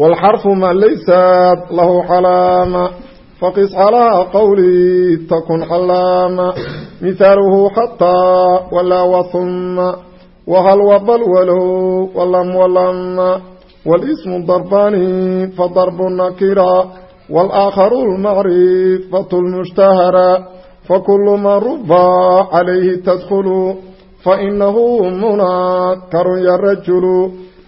waalxarfu ma laysa lahu xalaama faqis calaa qawlii takun xalaama mihaaluhu xataa walaa wahuma wahal wabal walow walam walama walismu darbani fadarbu nakira waalaaakharu lmacrifatu lmushtahara fakulu man ruba calayhi tadkhulu fainahu munaakarun ya rajulu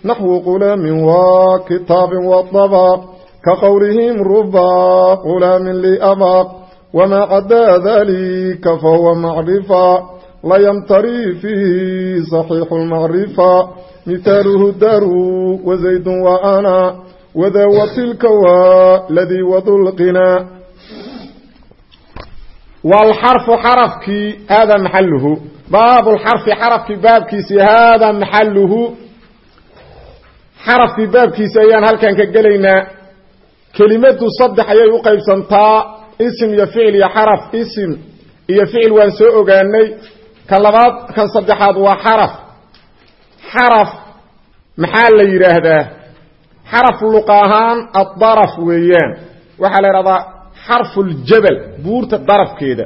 naxwu qulaamin waa kitaabin wadabaaq ka qowlihim rubaa qulaamin liabaaq wamaa cadaa dalika fahuwa macrifa layamtarii fiihi saxiixu lmacrifa mihaaluhu daaru wazaydun wa ana wada watilka waa ladii wadulqinaa waalxarfu xarafkii haadaa maxaluhu baabu lxarfi xarafkii baabkiisii haadaa maxaluhu xarafkii baabkiisa ayaan halkan ka gelaynaa. Kelimadu saddex ayay u qaybsantaa isim iyo ficil iyo xaraf. Isim iyo ficil waan soo ogaanay kan labaad kan saddexaad waa xaraf. Xaraf maxaa la yidhaahdaa? Xaraf luqa ahaan addaraf weeyaan. Waxaa la yidhahdaa xarfuljabal buurta darafkeeda.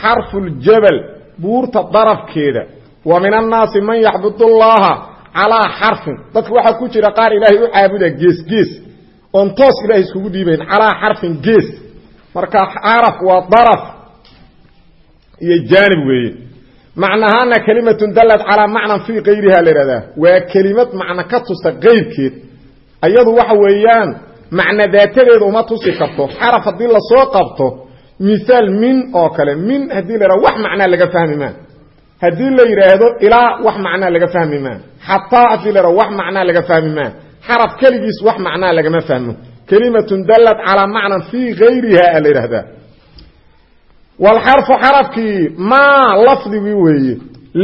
Xarfuljabal buurta darafkeeda. Wa min annaasi man yacbud llaha calaa xarfin. Dadka waxaa ku jira qaar ilaahay u caabuda gees gees. Oon toos ilahay iskugu dhiibayn calaa xarfin gees. Marka xaraf waa daraf iyo jaanib weeye. Macnahaana kelimatun dallad calaa macnan fii kayriha la yidhahdaa waa kelimad ka tusta kayrkeed ayadu waxa weeyaan macno daatadeeda uma tusi karto. Xaraf haddii la soo qabto mihaal min oo kale min haddii la yidhahdo wax macnaa laga fahmi maa haddii la yidhaahdo ilaa wax macnaa laga fahmi maa xataa yidhahdo wax macnaa laga fahmi maa xaraf keligiis wax macnaa lagama fahmo. Kelimatun dallad calaa macnan fii gayriha a la yidhahdaa walxarfu xarafkii maa lafdigii weeye.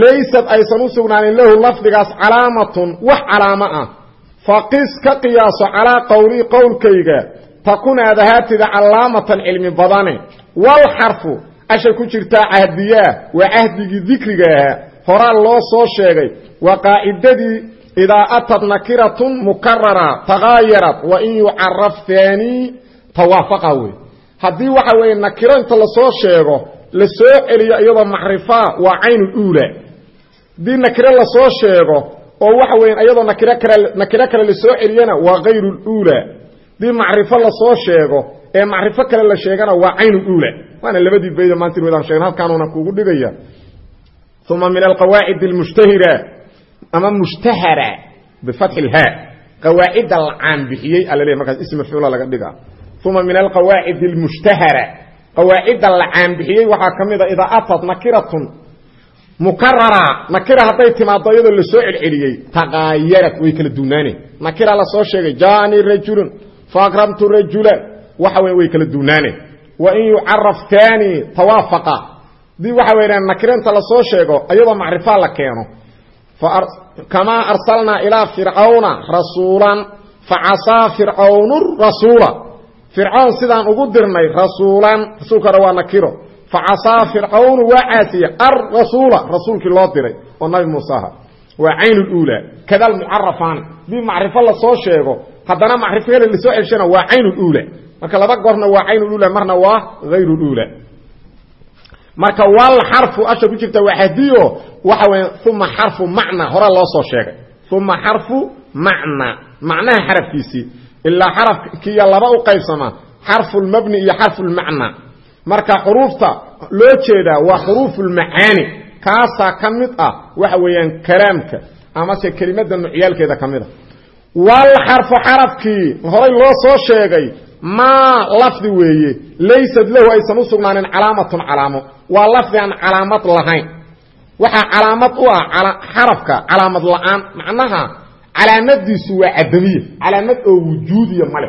Laysad aysan u sugnaanin lahu lafdigaas calaamatun wax calaamo ah. Faqis ka qiyaaso calaa qowlii qowlkayga takun aad ahaatida calaamatan cilmi badane. Walxarfu ashay ku jirtaa cahdiyaa waa cahdigii dikriga ahaa loo soo sheegay waa qaacidadii idaa atad nakiratun mukarara tagaayarat wa in yucaraf haanii tawaafaqa wey haddii waxa weeye nakiro inta la soo sheego la soo celiyo iyadoo macrifaa waa caynuuula haddii nakiro la soo sheego oo waxa weya iyadoo nakiro kale la soo celiyana waa hayruuluula haddii macrifo la soo sheego ee macrifo kale la sheegana waa caynuuula waana labadii bayda maanta wadaan sheegn halkaanuuna kuugu dhigaya. Uma min alqawaacid almushtahira ama mushtahara bifatxi ilhaa qawaacidda la caanbixiyey ala leey markaas ism mafcuula laga dhiga uma min alqawaacid almushtahara qawaacidda la caanbixiyey waxaa ka mid a idaa atad nakiratun mukarara nakira hadday timaado iyadoo la soo celceliyey taqaayarat way kala duunaaneen nakira la soo sheegay jaani rajulun faakramtu rajula waxa wey way kala duunaaneen wain yucaraf taani tawaafaqa. Hadii waxa weydaan nakiranta la soo sheego iyadoo macrifaa la keeno. Kamaa arsalnaa ilaa fircawna rasuulan facasaa fircawnu rasuula. Fircawn sidaan ugu dirnay rasuulan rasuulka hore waa nakiro. Facasaa fircawnu waa caasiya arrasuula rasuulkii loo diray oo nabi muuse aha waa caynuluula kada almucarafaani haddii macrifo la soo sheego haddana macrifo kale la soo ceshana waa caynuluula marka laba goorna waa caynulula marna waa hayrulula marka wal xarfu asha ku jirta waa hadiyo waxa weya uma xarfu macna hore loo soo sheegay. Uma xarfu macna macnaha xarafkiisii ilaa xarafkiiya laba u qaybsama xarfulmabni iyo xarfulmacna marka xuruufta loo jeedaa waa xuruufulmacaani kaasaa ka mid ah waxa weeyaan kalaamka amase kelimada nucyaalkeeda ka mid a wal xarfu xarafkii horay loo soo sheegay maa lafdi weeye laysad lahu aysan u sugnaanin calaamatun calaamo. Waa lafdi aan calaamad lahayn. Waxaa calaamad u ah xarafka calaamad la'aan. Macnaha calaamadiisu waa cadamiya calaamad oo wujuudiya male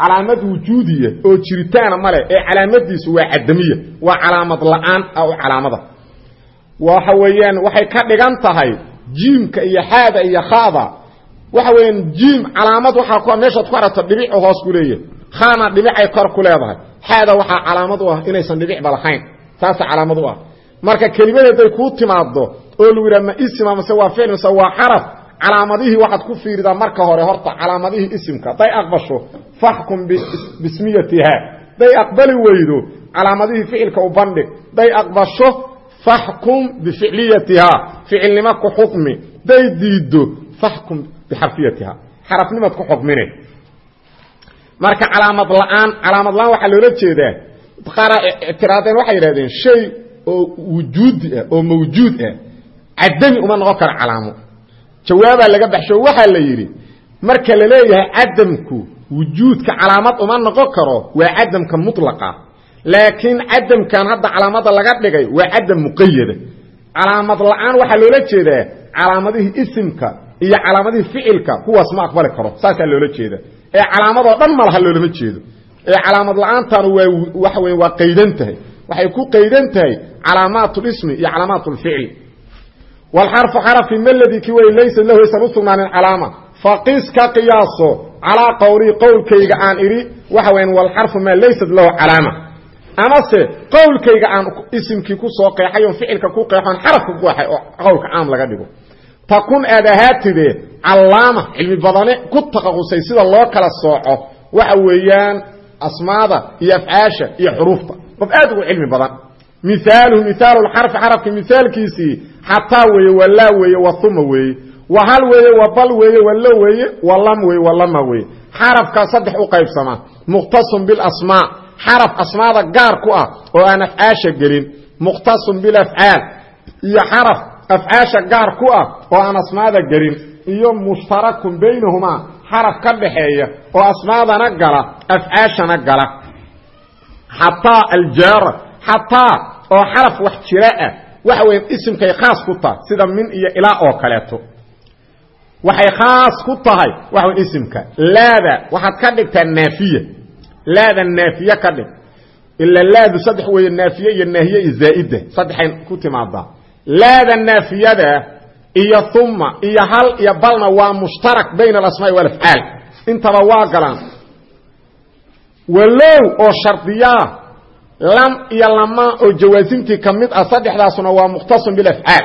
calaamad wujuudiya oo jiritaana male ee calaamadiisu waa cadamiya waa calaamad la'aan ah oo calaamada. Waxa weeyaan waxay ka dhigan tahay jiimka iyo xaada iyo khada waxa weeyaan jiim calaamad waxaa ku meeshaad ku hoos ku khana dhibicay kor ku leedahay. Xaada waxaa calaamad u ah inaysan dhibicba lahayn. Taasa calaamad u ah. Marka kelimad hadday kuu timaado oo lagu yidhaha ma isima mase waa ficil mase waa xaraf calaamadihii waxaad ku fiiridaa marka hore horta calaamadihii isimka. Hadday aqbasho faxkum bismiyatiha hadday aqbali weydo calaamadihii ficilka u bandhig. Hadday aqbasho faxkum bificliyatiha ficilnimo ku xukmi. Hadday diiddo faxkum marka calaamad la'aan calaamad la'aan waxaa loola jeedaa qaara ictiraadeen waxay yidhahdeen shay oo wujuudi ah oo mawjuud ah cadami uma noqon karo calaamo. Jawaabaa laga baxsho waxaa la yidhi marka la leeyahay cadamku wujuudka calaamad uma noqon karo waa cadamka mulaqa laakiin cadamkan hadda calaamada laga dhigay waa cadam muqayada calaamad la'aan waxaa loola jeedaa calaamadihii isimka iyo calaamadihii ficilka kuwaas ma aqbali karo saasaa loola jeeda ee calaamadoo dhan malaha loolama jeedo. Ee calaamad la'aantan waa waxa wey waa qaydan tahay. Waxay ku qaydan tahay calaamaat lismi iyo calaamaat lficli wlxarfu xarafki maladii ki wey laysa lahu aysan u calaama. Faqis ka qiyaaso calaa qowlii qowlkayga aan idhi waxa weyan walxarfu maa laysat lahu calaama. Amase qowlkayga aan isimkii ku soo qeexay oon ficilka ku qeexoon xarafka ku waxay oo caam laga dhigo takun aad ahaatidee callaama cilmi badane ku taqaqusay sida loo kala sooco waxa weeyaan asmaada iyo afcaasha iyo xuruufta. Qof aad ugu cilmi badan. Miaaluhu miaalu xarfi xarafka mihaalkiisii xataa weeye wa laa weeye wa uma weeye wa hal weeye wa bal weeye wa lo weeye wa lam weeye wa lama weeye. Xarafka saddex u qaybsama. Mukhtasun bilasmaa xaraf asmaada gaar ku ah oo aan afcaasha gelin. Mukhtasun bilafcaal iyo xaraf afcaasha gaar ku ah oo aan asmaada gelin iyo mushtarakun baynahumaa xaraf ka dhaxeeya oo asmaadana gala afcaashana gala. Xataa aljaara xataa oo xaraf wax jira ah waxa weya isimkay khaas ku tahay sida min iyo ilaa oo kaleeto. Waxay khaas ku tahay waxa wey isimka. Laada waxaad ka dhigtaa naafiya. Laada naafiye ka dhig. Ila laadu saddex weeye naafiye iyo naahiye iyo zaa'ida. Saddexay laada naafiyada iyo uma iyo hal iyo balna waa mushtarak bayna alasmaai walafcaal intaba waa galaan. Walow oo shardiyaa lam iyo lama oo jawaasimtii ka mid ah saddexdaasuna waa mukhtasun bilafcaal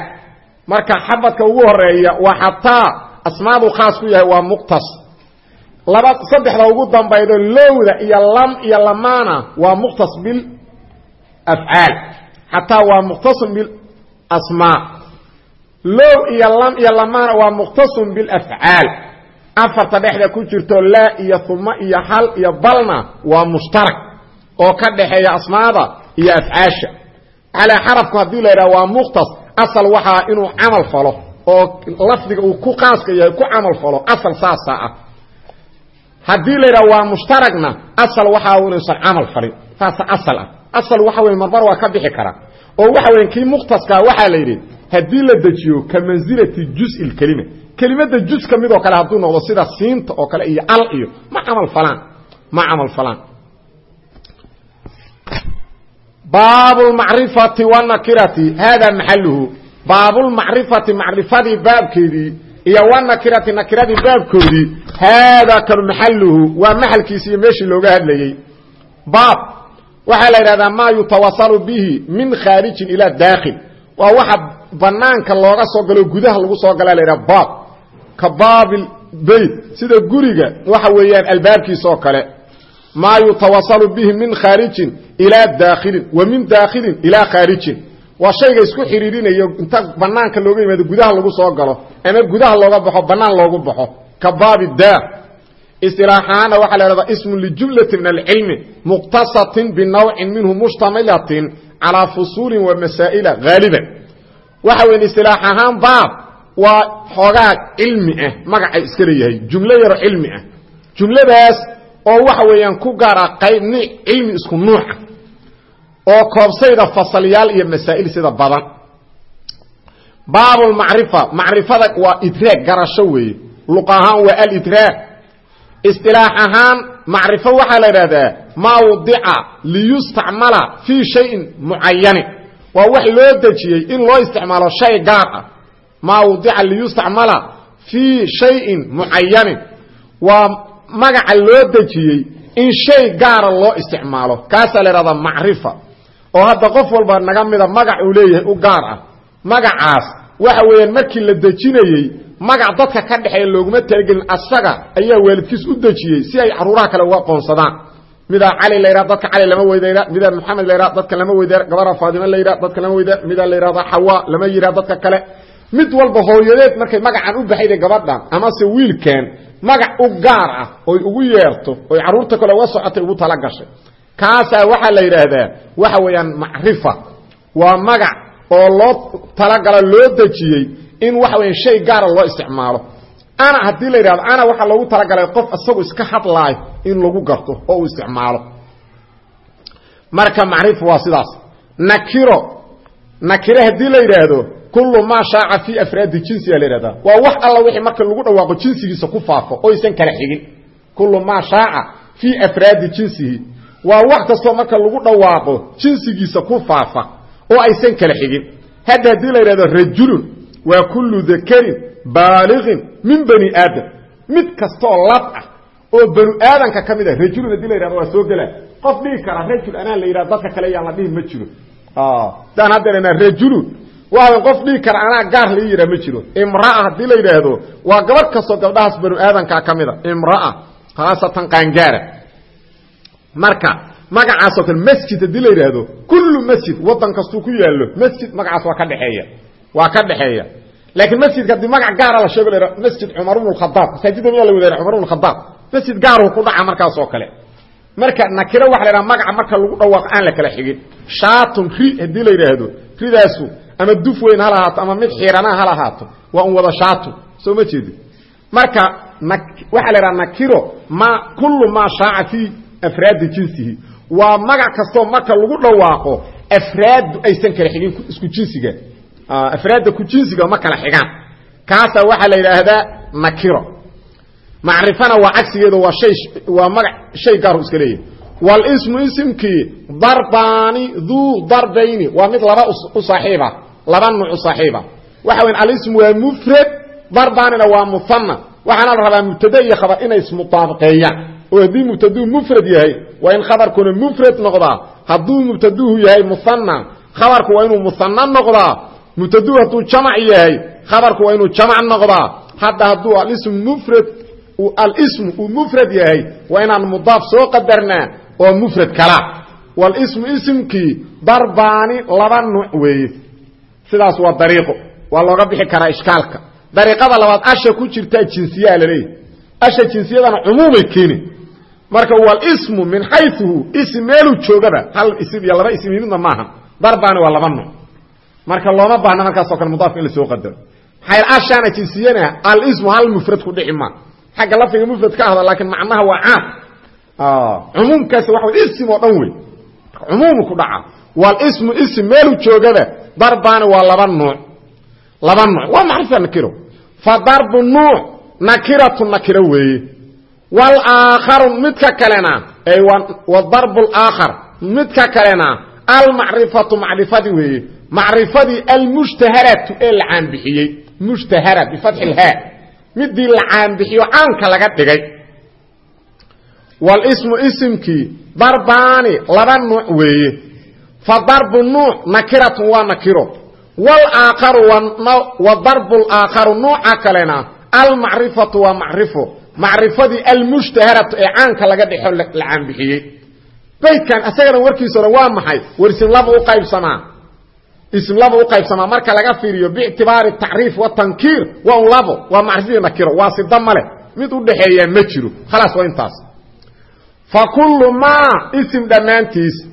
marka xabadka ugu horreeya waa xataa asmaadu khaas ku yahay waa muqtas laba saddexda ugu dambaydo lowda iyo lam iyo lamana waa muqtas bilafcaal xataa waa mukhtasun bilasmaa low iyo lam iyo lamana waa mukhtasun bilafcaal afarta dhexda ku jirto laa iyo uma iyo hal iyo balna waa mushtarak oo ka dhaxeeya asmaada iyo afcaasha. Calaa xarafku haddii la yidhaha waa mukhtas asal waxaa inuu camal falo oo lafdiga uu ku qaaska yahay ku camal falo asal saasaa ah. Haddii la yidhaha waa mushtaragna asal waxaa asal ah. Ka bixi karaa oo waxa weya kii mukhtaskaa waxaa la yidhi haddii la dejiyo ka mansilati juzi lkelima kelimada juz ka mid oo kale hadduu noqdo sida siinta oo kale iyo al iyo ma camal falaan ma camal falaan. Baab lmacrifati wanakirati hada maxaluhu baabulmacrifati macrifadii baabkeedii iyo wanakirati nakiradii baabkoodii haadaa kanu maxaluhu waa maxalkiisi iyo meeshii looga hadlayey baab waxaa la yidhahdaa maa yutawasalu bihi min khaarijin ila daakhil. Waa waxa banaanka looga soo galo gudaha lagu soo gala la yidhaha baab ka baabil sida guriga waxa weeyaan albaabkiisa oo kale. Maa yutawasalu bihi min khaarijin ilaa daakhilin. Wa min daakhilin ilaa khaarijin waa shayga isku xidhiirinayo inta banaanka looga yimaado gudaha lagu soo galo ama gudaha looga baxo banaan loogu baxo. Ka baabi isilaaxaana waxaa la hahdaa ismun lijumlati min alcilmi muqtasatin binawcin minhu mushtamilatin calaa fusuulin wa masaa'ila haaliban waxa weyn isilaax ahaan baab waa xoogaa cilmi ah magacay iska leeyahay jumlo yaro cilmi ah. Jumladaas oo waxa weeyaan ku gaara qayb ni cilmi isku nuuca oo koobsayda fasalyaal iyo masaa'il sida badan. Baabulmacrifa macrifada waa idraag garasho weeye. Luq ahaan waa alidraag isilaax ahaan macrifo waxaa la idhahdaa maa wadica liyustacmala fii shayin mucayanin waa wax loo dejiyey in loo isticmaalo shay gaar ah. Maa wadica liyustacmala fii shayin mucayanin waa magaca loo dejiyey in shay gaara loo isticmaalo. Kaasaa la idhahdaa macrifa. Oo hadda qof walba naga mida magac uu leeyahay u gaar ah. Magacaas waxa weeyaan markii la dejinayey magac dadka ka dhexeeya looguma talagelin asaga ayaa waalidkiis u dejiyey si ay caruuraha kale uga qoonsadaan midaa cali la yidhaha dadka cali lama weydayra midaa maxamed la yidhaha dadka lama weydayra gabara faadime la yidhaha dadka lama weyda midaa la yidhahda xawa lama yidhaha dadka kale. Mid walba hooyadeed markay magacan u baxayda gabadhan amase wiilkan magac u gaar ah oy ugu yeerto oy carruurta kale uga socotay ugu tala gashay. Kaasaa waxaa la yidhaahdaa waxa weeyaan macrifa. Waa magac oo loo talagalo loo dejiyey in waxa weya shay gaara loo isticmaalo. Ana haddii la yidhahdo ana waxaa loogu talagalay qof isagu iska hadlaayo in lagu garto oo uu isticmaalo. Marka macrifa waa sidaas. Nakiro. Nakiro haddii la yidhaahdo kullu maa shaaca fii afraadi jinsiga la yidhahdaa. Waa wax alla wixii marka lagu dhawaaqo jinsigiisa ku faafo oo aysan kala xigin. Kullu maa shaaca fii afraadi jinsihi. Waa wax kastoo marka lagu dhawaaqo jinsigiisa ku faafa oo aysan kala xigin. Hadda haddii la yidhahdo rajulun waa kullu dakarin baaliqin min bani aadam. Mid kastaoo lab ah oo banu aadanka ka mid ah rajulun haddii la yidhahdo waa soo gelaa qof dhihi kara rajul anaa la yidhahdo dadka kale yaan la dhihi ma jiro. Daan hadda rajulun. Waa qof dhihi kara anaa gaar lai yidhaha ma jiro. Imraa haddii la yidhaahdo waa gabadh kastoo gabdhahaas banu aadankaa ka mid a imraa khaasatan qaangaara. Marka magacaasoo kale masjid haddii la yidhaahdo kullu masjid wadan kastuu ku yaallo masjid magacaas waa ka dhexeeya waa ka dhexeeya laakiin masjidka haddii magac gaara la sheego la masjid cumar bnu khadaab masaajidda miyaa la wadaara cumar bnu khadaab masjid gaaruu ku dhaca markaas oo kale. Marka nakiro waxa la yidhaha magaca marka lagu dhawaaqo aan la kala xigin. Shaatun ri haddii la yidhaahdo ridaasu ama duf weyn ha lahaato ama mid xiirana ha lahaato waa un wada shaatu. Soo ma jeedi. Marka waxaa la yidhaha nakiro ma kullu maa shaaca fii afraadi jinsihi. Waa magac kastoo marka lagu dhawaaqo afraaddu aysan kala xigin isku jinsiga afraadda ku jinsiga ma kala xigaan kaasaa waxaa la yidhaahdaa nakiro macrifana waa cagsigeedo waa waa maga shay gaaru iska leeyahay walismu isimkii darbaani duu darbayni waa mid laba u saaxiiba laba nuuc u saaxiiba waxa weya alismu waa mufrad darbaanina waa muhana waxaana la rabaa mubtade iyo khabar inay ismutaabaqeeyaan oo haddii mubtaduu mufrad yahay waa in khabarkuna mufrad noqdaa hadduu mubtaduhu yahay muhana khabarku waa inuu muhana noqdaa mubtaduhu hadduu jamac yahay khabarku waa inuu jamac noqdaa. Hadda hadduu alismu mufrad alismu uu mufrad yahay waa inaan mudaaf soo qadarnaa oo mufrad kala. Walismu isimkii darbaani laba nuuc weeye. Sidaas waa dariiqo. Waa looga bixi karaa ishkaalka. Dariiqada labaad asha ku jirtaa jinsiyaa laleeyahy asha jinsiyadana cumuumay keeni marka walismu min xayuhu ism meeluu joogaba. Hal isim iyo marka looma baahna markaasoo kale mudaafka in la soo qadaro maxaa ashaana jinsiyana alismu hal mufrad ku dhici ma. Xagga lafdiga mufrad ka ahda laakiin macnaha waa caam cumuumkaasi waxa way ism oo dhan wey cumuumu ku dhaca. Walismu ism meeluu joogaba darbaani waa laba nuuc. Laba nuuc waa macrifa nakiro. Fa darbu nuuc nakiratu nakiro weeye. Walaakharu midka kalena ay wa darbu laakhar midka kalena almacrifatu macrifadii weeye macrifadii almushtaharatu ee la caanbixiyey mushtahara bifatxi lhaa midii la caanbixiyo caanka laga dhigay. Walismu isimkii darbaani laba nuuc weeye. Fa darbu nuuc nakiratun waa nakiro. Walaakharu wa darbu laakharu nuuca kalena almacrifatu waa macrifo. Macrifadii almushtaharatu ee caanka laga dhexo la caanbixiyey baydkan asagana warkiisona waa maxay? War ism laba u qaybsamaa ism laba u qaybsamaa marka laga fiiriyo biictibaari tacriif watankiir waa un labo waa macrifadii nakiro waa sida male mid u dhaxeeyaa ma jiro. Khalaas waa intaas. Fa kullu maa isim dhammaantiis.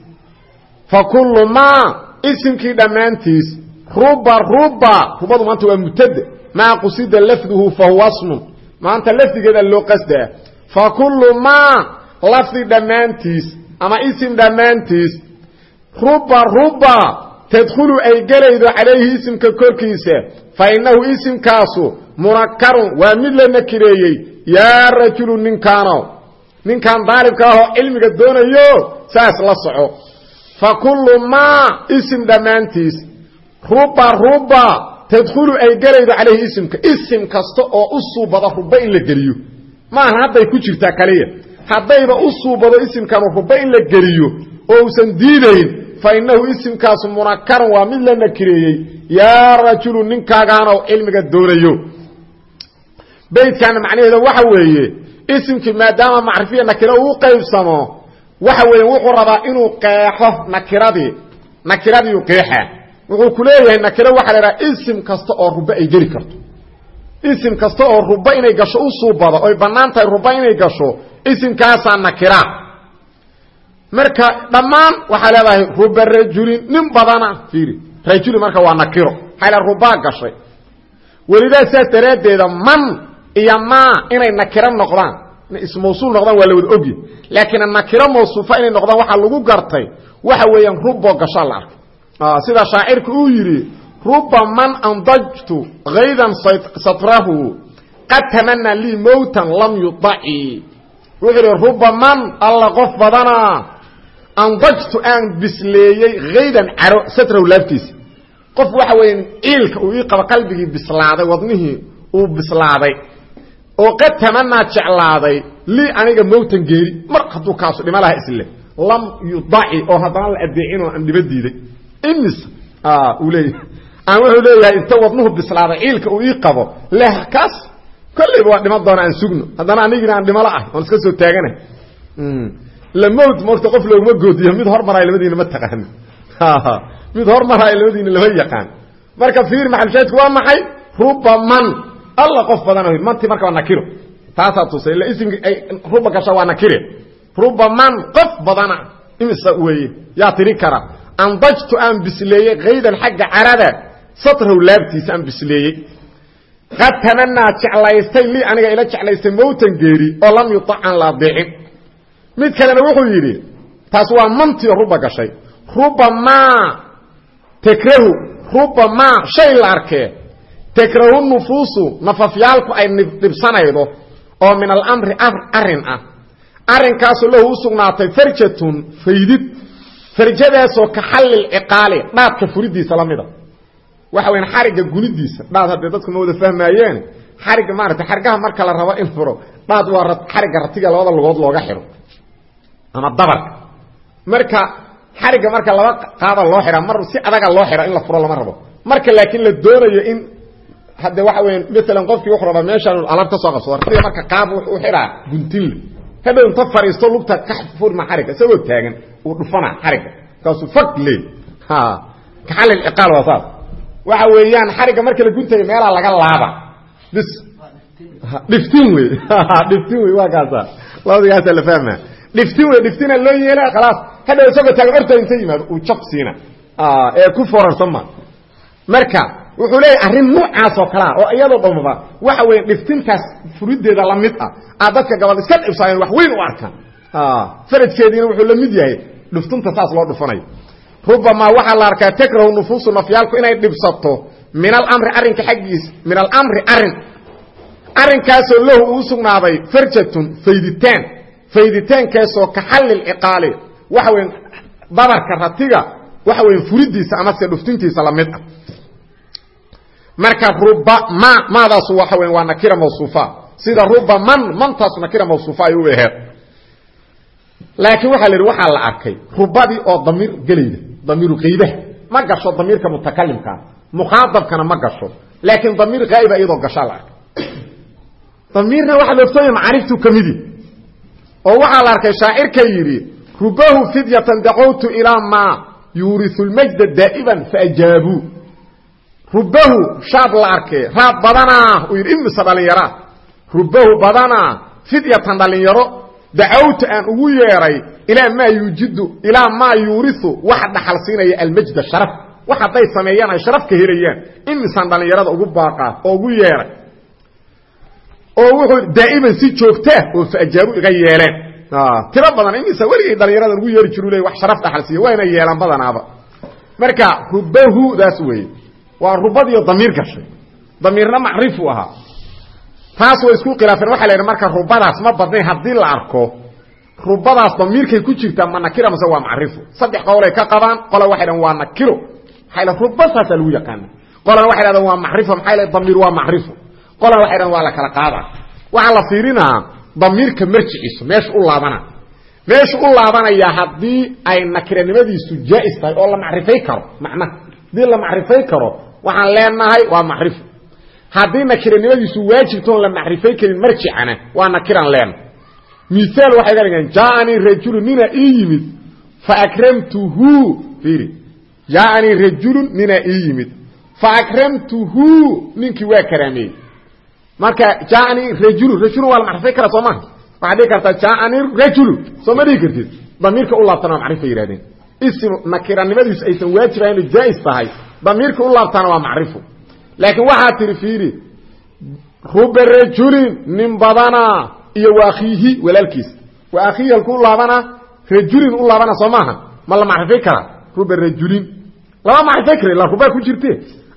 Fa kullu maa isimkii dhammaantiis. Ruba ruba. Rubadu maanta waa mubtade. Maa qusida lafduhu fa huwa smun maanta lafdigeeda loo qasdaa fa kullu maa lafdi ama isim dhammaantiis tadkhulu ay gelaydo calayhi isimka korkiisa fa innahu isimkaasu munakarun waa mid la nakireeyey yaa rajulu ninkaano ninkan daalibka ahoo cilmiga doonayo saas la soco. Fa kullu maa isim dhammaantiis ruba ruba tadkhulu ay gelaydo calayhi isimka isim kasta oo u suubada ruba in la geliyo. Maaha hadday ku jirtaa kaliya haddayba u suubado isimkanu ruba in la geliyo oo uusan diidayn fa innahu isimkaasu munakarun waa mid la nakireeyey yaa rajulu ninkaagaanow cilmiga doonayo beydkaana macnaheeda waxa weeye isimkii maadaama macrifiya nakiro uu qaybsamo waxa weeye wuxuu rabaa inuu qeexo nakiradii nakiradiiu qeexa wuxuu ku leeyahay nakiro waxa la idhaha isim kasta oo ruba ay geli karto isim kasta oo ruba inay gasho u suubado oy bannaan tahay ruba inay gasho isimkaasaa nakira marka dhammaan waxaa leedahay ruba rajulin nin badana fiiri. Rajuli marka waa nakiro. La rubaa gashay. Welidaa saas daraaddeeda man iyo maa inay nakiro noqdaan ismawsuul noqdaan waa la wada ogyi laakiin nakiro mawsuufa inay noqdaan waxaa lagu gartay waxa weeyaan rubo gashaa la arkay. Sida shaacirka uu yidhi ruba man andajtu haydan satrahu qad tamana lii mowtan lam yudaci wuxuu yidhi ruba man alla qof badana andajtu aan bisleeyey haydan caro satrahu laabtiisa qof waxa weya ciilka uu ii qabo qalbigii bislaaday wadnihii uu bislaaday oo qad tamanaa jeclaaday lii aniga mowtan geeri mar hadduu kaasu dhima laha isle lam yudaci oo haddana la adeecin oo aan dhiba diiday imis uu leeyahay aan wuxuu leeyahay inta wadnuhu bislaaday ciilka uu ii qabo leh kaas kollayba waa dhima doona aan sugno haddana anigina aan dhimala ah oon iska soo taaganahay lamowt morta qof looguma goodiyo. Mid hormaraay labadiina ma taqaani mid hormaraay labadiina lama yaqaan. Marka fiir maxalshaadku waa maxay? Ruba man alla qof badan manti marka waa nakiro. Taasaa tusay ila isimki ruba gasha waa nakire. Ruba man qof badana imisa weeye. Yaa tiri kara. Andajtu aan bisleeyey haydan xagga carada. Satrahu laabtiisa aan bisleeyey. Qad tamanaa jeclaystay lii aniga ila jeclaystay mowtan geeri oo lam yuac aan la adeecin mid kalena wuxuu yidhi taas waa mantiio ruba gashay. Ruba maa takrahu ruba maa shay la arkee. Takrahu nufuusu nafafyaalku ay dhibsanaydo oo min alamri arrin ah. Arrinkaasoo lahu u sugnaatay farjatun faydid farjadaasoo ka xallil ciqaali dhaadka furidiisa la mida. Waxa weyan xarigga gunidiisa dhaad haddee dadku ma wada fahmaayeen xarigga maarata xargaha marka la rabo in furo dhaad waa xarigga ratiga labada lugood looga xidho ama dabarka marka xarigga marka laba qaada loo xidhaa mar si adaga loo xidha in la furo lama rabo. Marka laakiin la doonayo in hadde waxa weya maalan qofkii wuxuu rabaa meeshaan alaab ka soo qabsado ratiga marka qaab u xidhaa guntinle hadhow inta fariisto lugta ka furma xarigga isagoo taagan uu dhufana xarigga markaasuu fag leey. Kaxallil ciqaal waa saas. Waxa weeyaan xarigga marka la guntayo meelaa laga laaba. Bis dhiftin wey dhiftin wey waa kaasa labadagaasaa la fahmaa dhiftin wey dhiftina loo yeela khalaas. Hadhow isagoo taagan orta inta yimaado uu jab siina ee ku foorarsan ma. Marka wuxuu leeyahy arrin noocaas oo kalea oo iyadoo dhamaba waxa weya dhiftintaas furideeda la mid ah. Aa dadka gabal iska dhibsaayeen wax weyn u arkaan. Farajkeediina wuxuu la mid yahay dhiftinta saas loo dhufanayo rubamaa waxaa la arkaa takrahu nufuusu nafyaalku inay dhibsato min alamri arrinka xaggiisa min alamri arrin arrinkaasoo lahu uu sugnaaday farjatun fayditaan fayditaankaasoo ka xallil ciqaali waxa weya dabarka ratiga waxa weya furidiisa amase dhuftintiisa la mid ah. Marka ruba ma maadaasu waxa weya waa nakira mawsuufa. Sida ruba man mantaasu nakira mawsuufa ay u aheed laakiin waxaa la yidhi waxaa la arkay rubadii oo damiir gelayda damiiru qaybaha ma gasho damiirka mutakalimkaa mukhaadabkana ma gasho. Laakiin damiir haa'iba iyadoo gashaa la arkay. Damiirna waxaa la ogtooya macaariftuu ka midi oo waxaa la arkay shaacirka yidhi rubahu fidyatan dacowtu ilaa maa yuuriu lmajda daa'iban faajaabuu rubahu shaab la arkee raab badanaa uu yidhi imisa dhallinyaraa rubahu badanaa fidyatan dhallinyaro dacawtu aan ugu yeeray ilaa maa yuujidu ilaa maa yuuriu waxa dhaxal siinaya almajda sharaf. Wax hadday sameeyaan ay sharaf ka helayaan imisaan dhallinyarada ugu baaqaa oo ugu yeeray oo wuxuu daa'iman si joogtaa oo faajaabu iga yeeleen tiro badan imisa weligay dhallinyaradan ugu yeeri jiru le wax sharaf dhaxal siiya waa inay yeelaan badanaaba. Marka rubahudaas weeye waa rubadiyo damiir gashay. Damiirna macrifu ahaa. Taas way isku khilaafeen. Waxa la yidhi marka rubadaas ma badnayn haddii la arko rubadaas damiirkay ku jirtaa ma nakira mase waa macrifo saddex qowlay ka qabaan qola waxay dhahan waa nakiro. Maxaa ruba saasaa lagu yaqaana qolana waxay waa macrifo maxaa damiir waa macrifo qolana waxay dhahan waa la kala qaadaa waxaa la fiirinaa damiirka marjiciisu meesha u laabana. Meesha u laabanayaa haddii ay nakiranimadiisu jaais tahay oo la macrifay karo macnaha haddii la macrifay karo waxaan leenahay waa macrifo haddii nakiranimadiisu waajibtoon la macrifay karin marjicana waa nakiraan leena miaal waxay ka dhigeen jaaanii rajulu nina ii yimid faakramtuhu iri jaaanii rajulu nina ii yimid faakramtuhu ninkii waa karaameeyey marka jaaanii rajulu rajulu waa la macrifay kara soo waxaad kartaa jaaanii rajulu. Soo ma dhigi kartid? Damiirka u laabtana waa macrifay ism nakiranimadiisu aysan waajib jaais tahay. Damiirka u laabtana waa macrifo laakiin waxaa tihi fiiri ruba rajulin nin badana iyo waakhiihi walaalkiisa wa akhiihi halkuu laabana rajulin u laabana soo maaha. Ma la macrifay karaa? Ruba rajulin. Lama macrifay kara ilaa rubaa ku jirte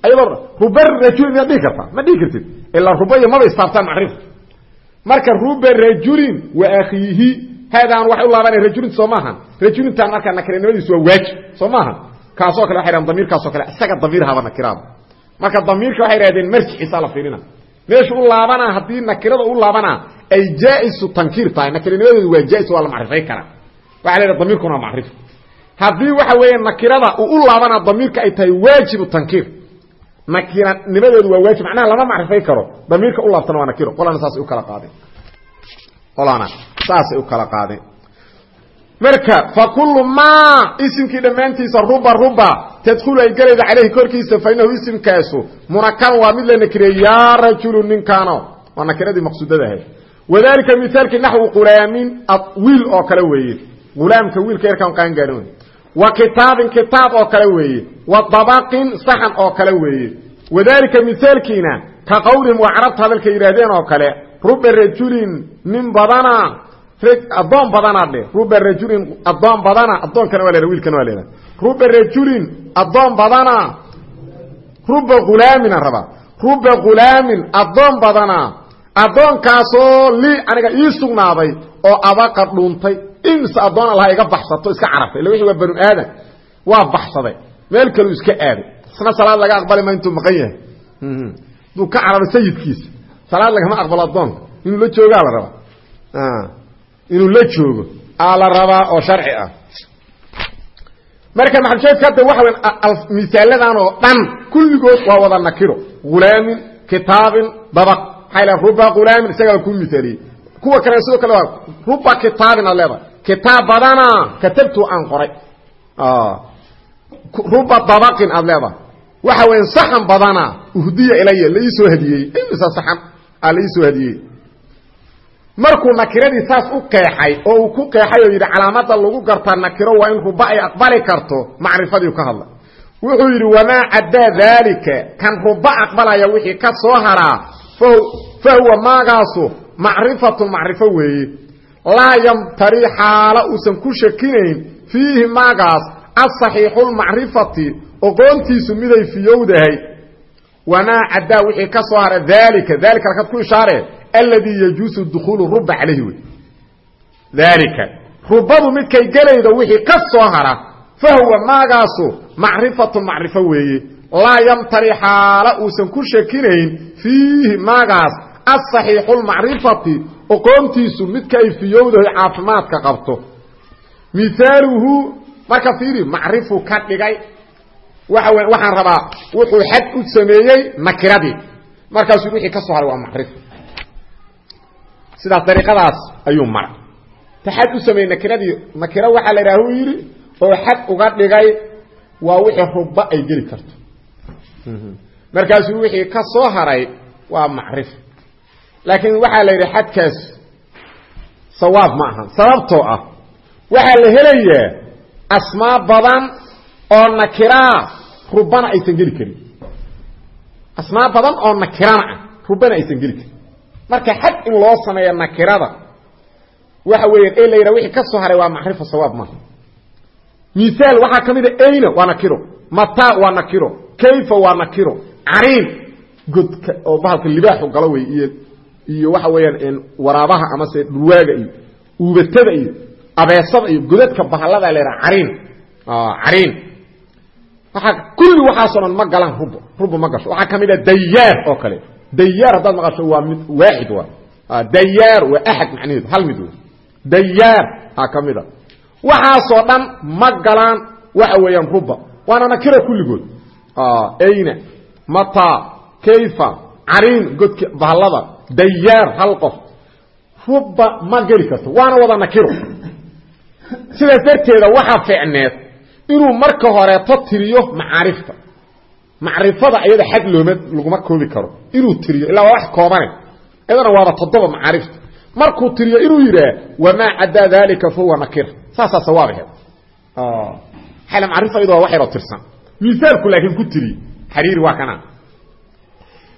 ayadoo ruba rajulin miyaad dhigi kartaa ma dhigi kartid. Ilaa ruba iyo maba istaabtaan macrifo marka ruba rajulin wa akhiihi haadaan waxay u laabanaya rajulin soo maaha rajulintaan markaa nakiranimadiisu waa waajib soo maaha kaasoo kale waxay dhahan damiirkaasoo kale isaga damiirhaba nakiraada marka damiirka waxay dhahdeen marjiciisa la fiirina. Meesha u laabana haddii nakirada u laabana ay jaaisu tankiir tahay. Nakiranimadeedu waa jaais waa la macrifay karaa waxa la damiirkuna waa macrifo haddii waxa weeye nakirada uu u laabana damiirka ay tahay waajibu tankiir nakiranimadeedu waa waajib. Macnaha lama macrifay karo. Damiirka u laabtana waa nakiro qolana saasay u kala qaadeen. Qolana saasay u kala qaadeen. Marka fa kullu maa isimkii dhammaantiisa ruba ruba. Tadkhulu ay galayda caleyhi korkiisa fa inahu isimkaasu munakan waa mid la nakiriyey yaa rajulu ninkaano. Waa nakiradii maqsuudada ahayd. Wadalika mithaalkii naxwu qulaamin wiil oo kale weeye. Ulaamka wiilka yarkaan qaangaarin wa kitaabin kitaab oo kale weeye. Wa dabaqin saxan oo kale weeye. Wadalika mithaalkiina ka qowlihim waa carabta hadalka yidhaahdeen oo kale ruba rajulin nin badana adoon badanaa dhe. Ruba rajulin adoon badana adoonkana waa leha wiilkana waa leha ruba rajulin adoon badana ruba hulaaminaan rabaa ruba hulaamin adoon badana adoonkaasoo lii aniga ii sugnaaday oo abaqa dhuuntay imse adoon allaha iga baxsato iska carartay illa wixii waa banu aadan waa baxsaday. Meel kaluu iska aaday. Isna salaad laga aqbali ma intuu maqan yahay. Duu ka cararo sayidkiisa. Salaad lagama aqbalo adoonka inuu la joogaa la rabaa. Inuu la joogo aa la rabaa oo sharci ah. Marka maxalsheedka hadda waxa weyn misaaladan oo dhan kulligood waa wada nakiro. Hulaamin kitaabin dabaq. Maxaa la ruba hulaamin isagaa ku misaaliyey kuwa kale sidoo kale waa ruba kitaab badana katabtu aan qoray. Ruba dabaqin aad leedahay. Waxa weya saxan badana uhdiya ilaya la ii soo hadiyey imisa saxan aa la ii soo hadiyey markuu nakiradii saas u qeexay oo uu ku qeexay oo yidhi calaamada lagu gartaa nakiro waa in ruba ay aqbali karto. Macrifadiiu ka hadla wuxuu yidhi wamaa caddaa daalika kan ruba aqbalaya wixii ka soo haraa fa huwa maagaasu macrifatun macrifo weeye laa yamtari xaalo uusan ku shakinayn fiihi maagaas asaxiixulmacrifati oqoontiisu miday fiyowdahay. Wamaa caddaa wixii ka soo hara daalika daalika halkaad ku ishaaree alladii yajuusu dukuulu ruba calayhi wey daalika. Rubadu midkay gelaydo wixii ka soo hara fa huwa maagaasu macrifatun macrifo weeye. Laa yamtari xaala uusan ku shakinayn fiihi asaxiixulmacrifati oqoontiisu midka ay fiyowdahay caafimaadka qabto. Mihaaluhu marka fiiri macrifu ka dhigay. Waxa w waxaan rabaa wuxuu xad u sameeyey nakiradii markaasuu wixii ka soo haray waa macrifo sidaas dariiqadaas ayuu maray ta xad u sameeyey nakiradii nakiro waxaa la idhaha u yidhi oo xad uga dhigay waa wixii ruba ay geli karto. Markaasuu wixii ka soo haray waa macrif laakiin waxaa la yidhi xadkaas sawaab ma aha sababtoo ah waxaa la helayaa asmaa badan oo nakiraa rubana aysan geli karin. Asmaa badan oo nakirana ah rubana aysan geli karin. Marka xad in loo sameeyo nakirada waxa weeyaan ee la yidhaha wixii ka soo haray waa macrifa sawaab maaha miaal waxaa ka mid a ayna waa nakiro mata waa nakiro kayfa waa nakiro cariin godka oo bahalka libaaxu galo wey iyo iyo waxa weeyaan waraabaha amase dhurwaaga iyo uubatada iyo abeesada iyo godadka bahallada leedaha cariin. Cariin. Waaa kulli waxaasoo dhan ma galaan rubo rubo ma gasho. Waxaa ka mid a dayaar oo kale. Dayaar haddaad maqasho waa mid waaxid waa dayaar waa axad macnaheedu hal mid wey dayaar aa ka mid a. Waxaasoo dhan ma galaan waxa weeyaan ruba waana nakira kulligood. Ayna mataa kayfa cariin godki bahallada dayaar hal qof ruba ma geli karto waana wada nakiro sidaas darteeda waxaa fiicneed inuu marka horeeto tiriyo macaarifta. Macrifada iyada xag looma laguma koobi karo. Inuu tiriyo ilaa waa wax koobane. Iyadana waaba toddoba macaarifta. Markuu tiriyo inuu yidhaah wamaa cadaa dalika fahuwa nakir. Saasaa sawaab aheed xala macrifa iyado waa wax yaroo tirsan. Misaalku laakiin ku tiriy xariiri waa kana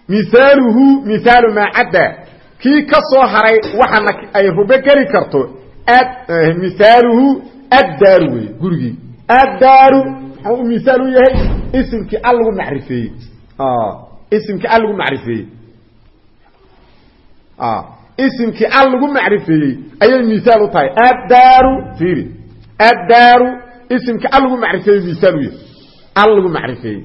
misaaluhu misaalu maa caddaa kii ka soo haray waxana ay rube geli karto misaaluhu addaaru wey gurigii. Addaaru muxuu misaal u yahay isimkii al lagu macrifeeyey. Isimkii al lagu macrifeeyey. Isimkii al lagu macrifeeyey ayay misaal u tahay. Addaaru fiiri. Addaaru isimkii al lagu macrifeeyey misaal u yahay. Al lagu macrifeeyey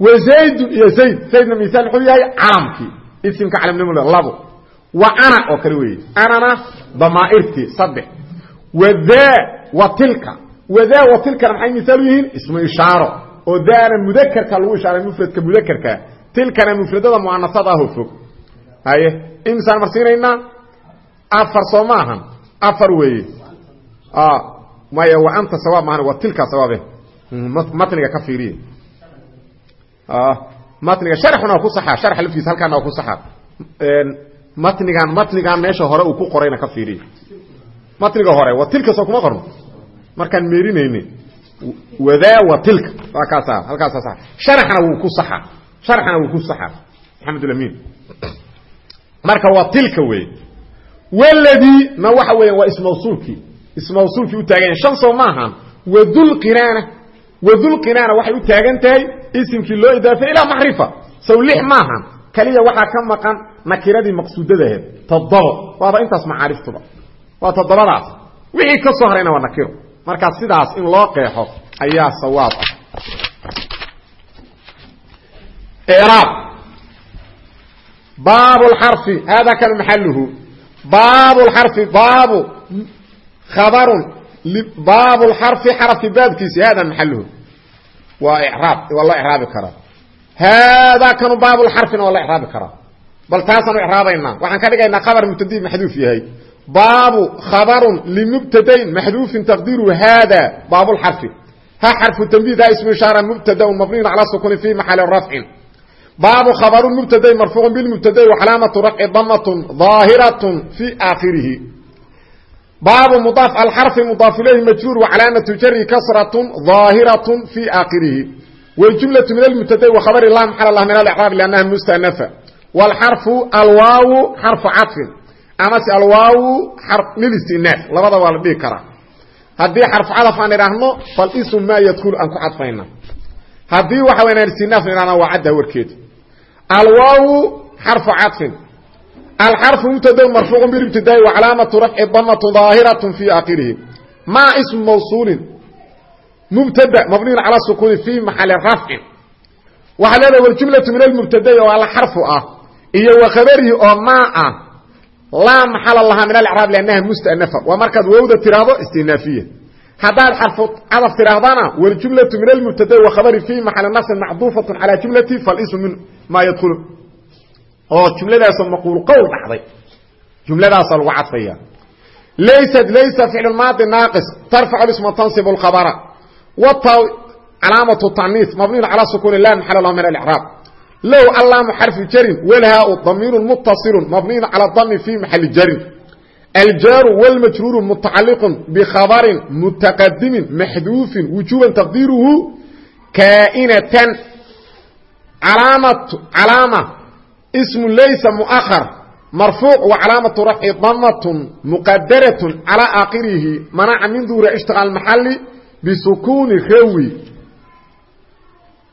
wa zaydun iyo zayd. Zaydna misaal muxuu yahay calamkii. Isimka calamnimo labo. Wa ana oo kale weeye. Anana damaairtii saddex. Wadaa wa tilka. Wadaa wa tilkana maxay misaal u yihiin? Ismu ishaaro. Oo daana mudakerka lagu ishaaray mufradka mudakerka tilkana mufradada muanasada ahoo fog. Haye imisaan marsiinaynaa afar soo ma ahan. Afar weeye. Maya wa anta sawaab maahan waa tilka sawaabe matniga ka fiiriye matniga sharxuna ku saxa sharxa laftiisa halkaana waa ku saxa. Matnigan matnigan meesha hore uu ku qorayna ka fiiriye matniga hore wa tilka soo kuma qorno. Markaan meerinayne wadaa wa tilka. Waa kaasa halkaasa sa sharaxna wuu ku saxa sharaxna wuu ku saxa. Maxamedulamin marka waa tilka wey. Waladii na waxa weeyaan waa ismawsuulkii. Ismawsuulkii u taagan shan soo maahan wadulqinaana wadulqinaana waxay u taagan tahay isimkii loo idaafay ilaa macrifa saw lix maahan. Kaliya waxaa ka maqan nakiradii maqsuudadaheed toddobo. Waaba intaas macaariftuba. Waa toddobadaas. Wixii ka soo harayna waa nakiro. Markaa sidaas in loo qeexo ayaa sawaab ah. Baab اxarfi hada kan maxaluhu baab اxarfi baabu khabarun baab اxarfi xarafki baabkiisi hada maxaluhu waa raab waa loo icraabi karaa haadaa kanu baab xarfina waa loo icraabi karaa bal taasaanu icraabaynaa waxaan ka dhigaynaa khabar mubtadi maxduuf yahay. Baabu khabarun limubtadayn maxduufin taqdiiru hada baab lxarfi ha xarfu tanbiih ha ismu ishaara mubtadaun mabniyun cala sukuni fi maxali rafcin. Baabu khabaru mubtadayn marfuucu bilmubtadayn wacalaamatu rafci damatun daahiraة fi aakhirihi baabu mudaaf alxarfi mudaaf ilayhi majruur wacalaamatu jari kasraة daahiraة fi aakhirihi wاljumlaةu min almubtadayn wakhabari la maxal lah min alicraab lannaha mustanafa wاlxarfu alwaawu xarfu caطfin amase alwaawu lilistinaaf labada waa la dhigi karaa haddii xarfu cadaf aan idhaahno fal ism maa yadkulu aan ku cadfayna haddii waxa wayaan istinaaf idhahna waa cadda warkeeda alwaawu xarfu caطfin alxarfu mubtadaun marfuucu bilibtidaai wa calaamatu rafci damatu daahiraة fi aakhirihi maa ismu mawsuulin mubtada mabniyun cala sukuuni fi maxali rafcin waxaa leedaha waljumlatu min almubtadai oo alla xarfu ah iyo wa khabarihi oo maa ah laa maxala lahaa min alcraab lannaha mustanafa waa markaad wowda tiraahdo istinaafiya haddaad xarfu cadaf tidhaahdana waljumlatu min almubtadai wa khabari fi maxali nafsin macduufatu calaa jumlati falismu min maa yadkhulu oo jumladaasoo maquul qowl dhacday jumladaasoo lagu cadfaya. Laysat laysa ficlu maadi naaqis tarfacu isma tansibu lkhabara wata calaamatu taniis mabniyun calaa sukuuni la maxala lahu min alcraab low allaamu xarfu jarin walhaa damiiru mutasilu cala dami fi maxali jarin. Aljaaru wاlmajruuru mutacaliqu bkhabarin mutaqadimin maxduufin wujuban taqdiiruhu kaainatan. Calaama smu laysa muahar marfuuc wa calaamatu rafci damatun muqadaratun calى aakhirihi manaca min duuri ishtiqaal maxali bisukuuni rawi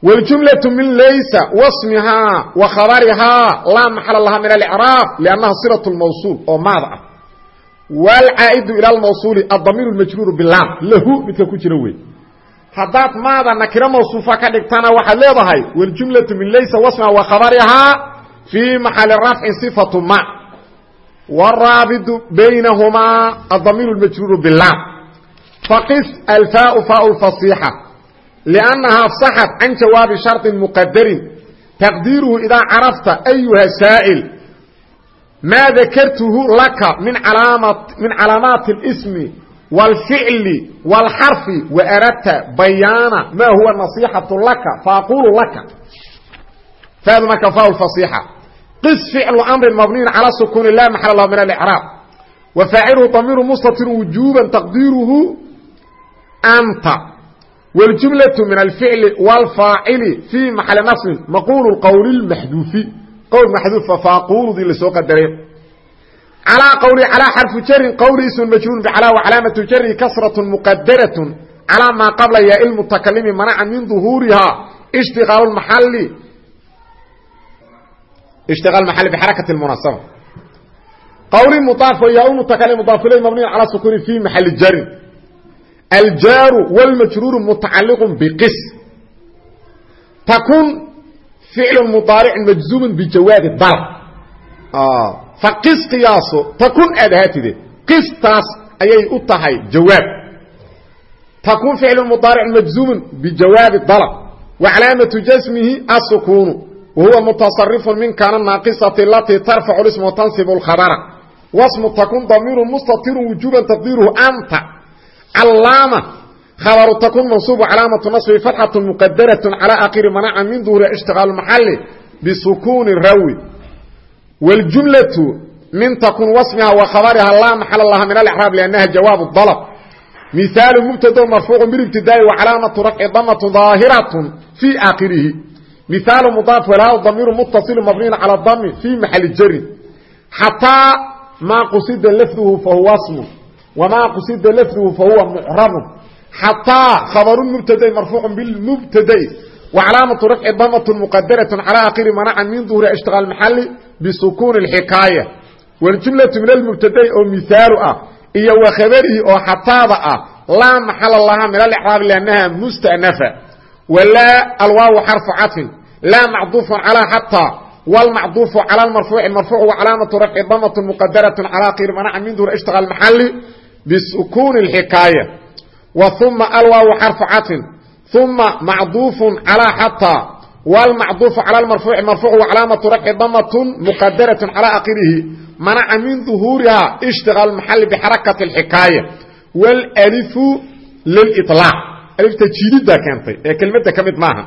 واljumlaة min laysa wasmihaa wa khabarihaa laa maxala laha min alcraab lannaha silaة اmawsuul oo maada ah wlcaa'idu ilى mawsuuli adamiir majruur bilaam lahu midka ku jira wey haddaad maada nakiro mawsuufa ka dhigtana waxaad leedahay wاljumlaة min laysa wasmiha wa khabarihaa fii maxali rafcin صifaة ma wraabidu baynahumaa adamiir majruur bilaam faqis alfaa faa fasixa لأنها صحت عن جواب شرط مقدر تقديره إذا عرفت أيها سائل ما ذكرته لك من علامة من علامات الاسم والفعل والحرف وأردت بيان ما هو النصيحة لك فأقول لك فهذا ما كفاه الفصيحة قس فعل أمر مبني على سكون الله محل الله من الإعراب وفاعله ضمير مستتر وجوبا تقديره أنت والجملة من الفعل والفاعل في محل نصب مقول القول المحذوف قول محذوف فاقول ذي لسوق الدريم على قول على حرف جر قول اسم مجرور بعلى وعلامة جر كسرة مقدرة على ما قبل يا المتكلم منع من ظهورها اشتغال المحل اشتغال المحل بحركة المناسبة قول مضاف ويا المتكلم مضاف إليه مبني على سكون في محل جر الجار والمجرور متعلق بقس تكون فعل مضارع مجزوم بجواب الضرب آه. فقس قياسه تكون أدهاته قس تاس أي أطهي جواب تكون فعل مضارع مجزوم بجواب الضرب وعلامة جسمه السكون وهو متصرف من كان الناقصة التي ترفع الاسم وتنصب الخبر واسم تكون ضمير مستطير وجوبا تقديره أنت علامة خبر تكون منصوب علامة نصب فتحة مقدرة على آخر منع من ظهور اشتغال المحل بسكون الروي والجملة من تكون واسمها وخبرها لا محل الله من الإحراب لأنها جواب الضلب مثال مبتدا مرفوع بالابتداء وعلامة رفع ضمة ظاهرة في آخره مثال مضاف وله ضمير متصل مبني على الضم في محل الجر حتى ما قصد لفظه فهو اسمه وما قصد لفظه فهو معرب حتى خبر المبتدا مرفوع بالمبتدا وعلامة رفع ضمة مقدرة على آخر منع من ظهور اشتغال المحل بسكون الحكاية والجملة من المبتدا أو مثال أه إيا وخبره أو حتى أه لا محل الله من الإحراب لأنها مستأنفة ولا الواو حرف عطف لا معضوف على حتى والمعضوف على المرفوع المرفوع وعلامة رفع ضمة مقدرة على آخر منع من ظهور اشتغال المحل بسكون الحكاية وثم الواو حرف عطف ثم معضوف على حتى والمعضوف على المرفوع مرفوع وعلامة رفع ضمة مقدرة على آخره منع من ظهورها اشتغل alifta jiididdaa keentay ee kelmadda ka mid maaha.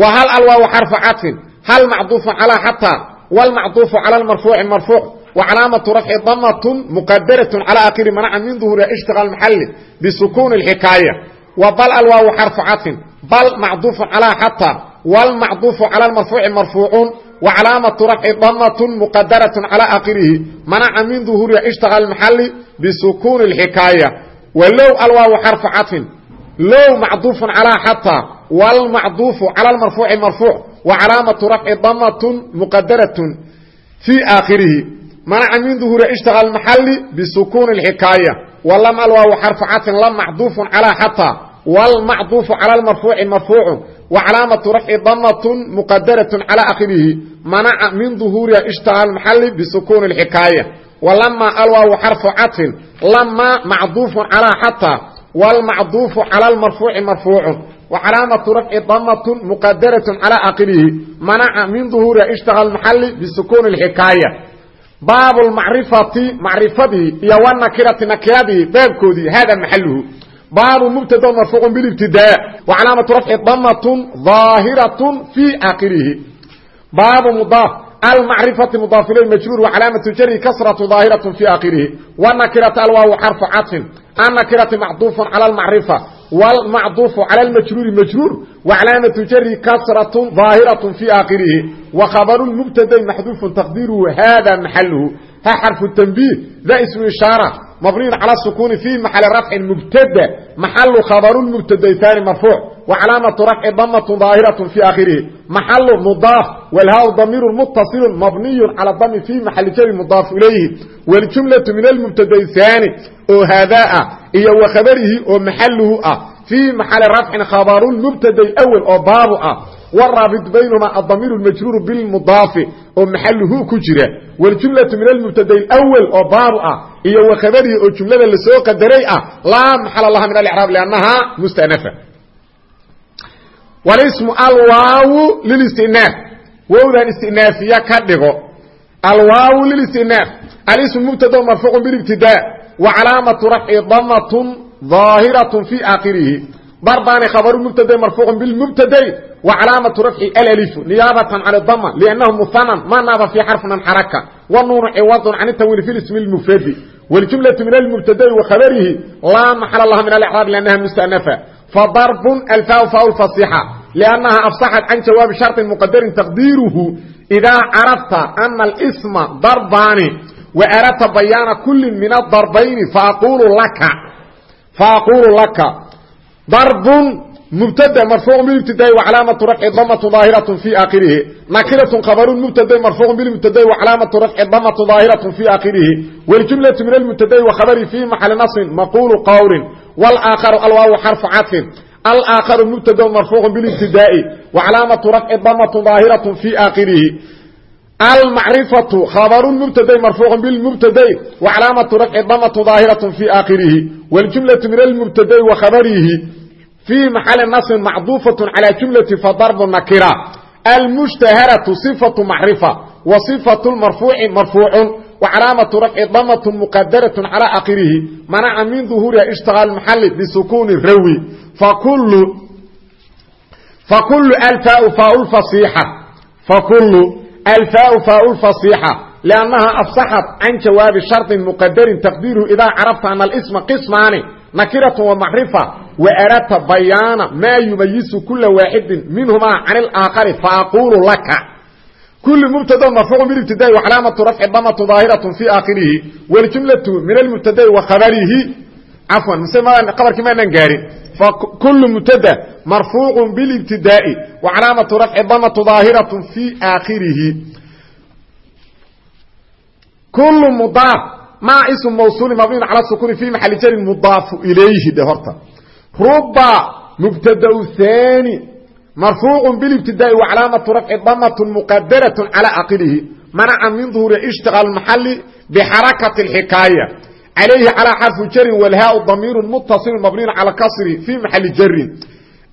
Wa hal alwaaw xarfu cadfin hal macduufu calaa xataa wlmacduufu cala marfuuci marfuuc wacalaamatu rafci damatun muqadaratun cala akhiri manaca min duhuriha ishtiqa maxali bisukuuni xikaaya wa bal alwaawu xarfu cadfin bal macduufun calaa xataa wlmacduufu cala marfuuci marfuucun wacalaamatu rafci damatun muqadaratun cala akhirihi manaca min duhuriha ishtiqa maxali bisukuuni xikaaya بسكون الحكاية ولو الواو حرف عطف لو معضوف على حتى والمعضوف على المرفوع مرفوع وعلامة رفع ضمة مقدرة في آخره منع من ظهور اشتغل المحل بسكون الحكاية ولم الواو حرف عطف لم معضوف على حتى والمعضوف على المرفوع مرفوع وعلامة رفع ضمة مقدرة على آخره منع من ظهور اشتغل المحل بسكون الحكاية ولما الواو حرف عطف لما معضوف على حتى والمعضوف على المرفوع مرفوع وعلامة رفع ضمة مقدرة على آخره منع من ظهور اشتغل المحل بسكون الحكاية باب المعرفة معرفته يا والنكرة نكرته باب كودي هذا محله باب مبتدا مرفوع بالابتداء وعلامة رفع ضمة ظاهرة في آخره باب مضاف المعرفة مضاف إليه مجرور وعلامة جره كسرة ظاهرة في آخره والنكرة الواو حرف عطف النكرة معطوف على المعرفة والمعطوف على المجرور مجرور وعلامة جره كسرة ظاهرة في آخره وخبر المبتدا محذوف تقديره هذا محله ها حرف التنبيه ذا اسم إشارة مبني على السكون في محل رفع مبتدا محل خبر المبتدا ثاني مرفوع وcلاaمة رفع dmة ظاahiرة في آkhرihi محل مضاaف والhاء ضمير متصل مبني على الضم في محل jر مضاaف إليه والجuملة من المبتدى الثاني oo hاdاa iyo وkخبرhi oo محلhu ah في محل رفع khبر المبتدى الأول oo baabu ah والرابط بينهma الضمير المجرور بالمضاaف oo محلhu ku jira والجuملة من المبتدى الأول oo baabu ah iyo وkخبرhi oo جuملada lasoo qadaray ah لاa محل لha من الإعراب لأنها مستأنفة walismu alwaawu lilistinaaf wowdan istinaafiya ka dhigo. Alwaawu lilistinaaf alismu mubtada marfuucu bilibtidaa wa calaamatu rafci damatun ظaahiratun fii aakhirihi. Darbaani khabaru mubtada marfuucu bilmubtadai wa calaamatu rafci alalifu niyaabatan can dama liannahu muhanan ma naaba fii xarfin xaraka. Wanuunu ciwadun can tanwiin fi ismi lmufradi waljumlatu min almubtadai wa khabarihi laa maxala laha min alcraab liannaha mustanafa فضرب الفاء فاء الفصيحة لأنها أفصحت عن جواب شرط مقدر تقديره إذا عرفت أن الاسم ضربان وأردت بيان كل من الضربين فأقول لك فأقول لك ضرب مبتدا مرفوع بالابتداء وعلامة رفع ضمة ظاهرة في آخره نكرة خبر مبتدا مرفوع بالابتداء وعلامة رفع ضمة ظاهرة في آخره والجملة من المبتدا وخبره في محل نصب مقول قول والآخر الواو حرف عطف الآخر مبتدا مرفوع بالابتداء وعلامة رفع ضمة ظاهرة في آخره المعرفة خبر مبتدا مرفوع بالمبتدا وعلامة رفع ضمة ظاهرة في آخره والجملة من المبتدا وخبره في محل نصب معطوفة على جملة فضرب النكرة المشتهرة صفة معرفة وصفة المرفوع مرفوع وعلامة رفع ضمة مقدرة على آخره منع من ظهورها اشتغال المحل بسكون الروي فكل فكل الفاء فاء الفصيحة فكل الفاء فاء الفصيحة لأنها أفصحت عن جواب شرط مقدر تقديره إذا عرفت أن الاسم قسمان نكرة ومعرفة وأردت بيان ما يميز كل واحد منهما عن الآخر فأقول لك كل مبتدا مرفوع بالابتداء وعلامة رفع ضمة ظاهرة في آخره والجملة من المبتدا وخبره عفوا مسمى خبر كما ننقاري فكل مبتدا مرفوع بالابتداء وعلامة رفع ضمة ظاهرة في آخره كل مضاف ما اسم موصول مبني على السكون في محل جر مضاف إليه ده marfuucu bilibtidaai wacalaamatu rafci damatun muqadaratun cala caqilihi manaca min duhuri ishtiqa maxali bixarakati xikaaya calayhi calaa xarfu jarin walhaau damiiru mutasilun mabniyun cala kasri fii maxali jarin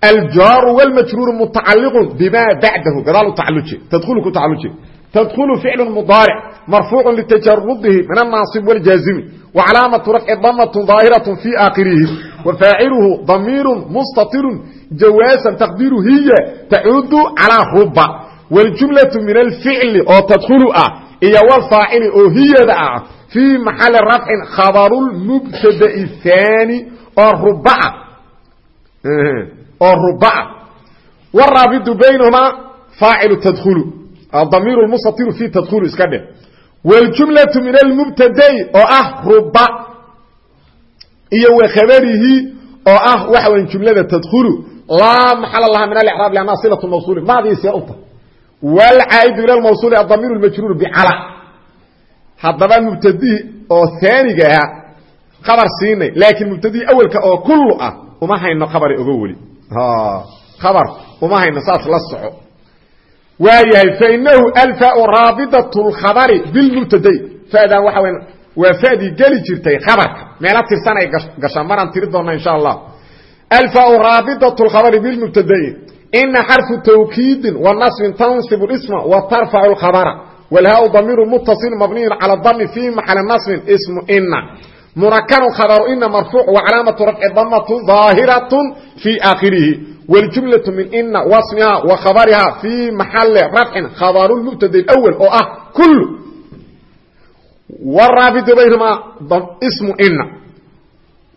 aljaaru wlmajruuru mutacaliqu bima bacdahu gadaal utaaluji tadulu ku tacaluji tadkhulu ficlu mudaaric marfuucu litajarudihi min annaasib wاljaazimi من الناصب والجازم وعلامة رفع ضمة ظاهرة في آخره وفاعله ضمير مستطر جواسا تقديره هي تعود على ربا والجملة من الفعل أو تدخل أه هي والفاعل أو هي دعا في محل رفع خبر المبتدا الثاني أو ربع أو ربع والرابط بينهما فاعل تدخل الضمير المستطر فيه تدخل اسكده والجملة من المبتدا أو أه ربع iyo وخبره oo ah waxa weyn jumlada tadkhulu la maxal laha min al-i'rab lana silatu mawsul maadi siyata wal aid ila al-mawsul ad-damir al-majrur bi ala hadaba mubtadi oo thaniga khabar siinay laakin mubtadi awalka oo kullu ah uma hayno khabari uga wali ha khabar uma hayno saas la soco waayahay fa innahu alfa rabidatu al-khabari bil mubtadi faada waxa weyn وفادي جلي جرتي خبرك ميلا ترسان اي غشان مران تري دونا ان شاء الله الفاء رابطه الخبر بالمبتدا ان حرف توكيد والنصب تنصب الاسم وترفع الخبر والهاء ضمير متصل مبني على الضم في محل نصب اسم ان منكر خبر ان مرفوع وعلامه رفع الضمه ظاهره في اخره والجمله من ان واسمها وخبرها في محل رفع خبر المبتدا الاول او اه كل والرابط بينهما اسم إن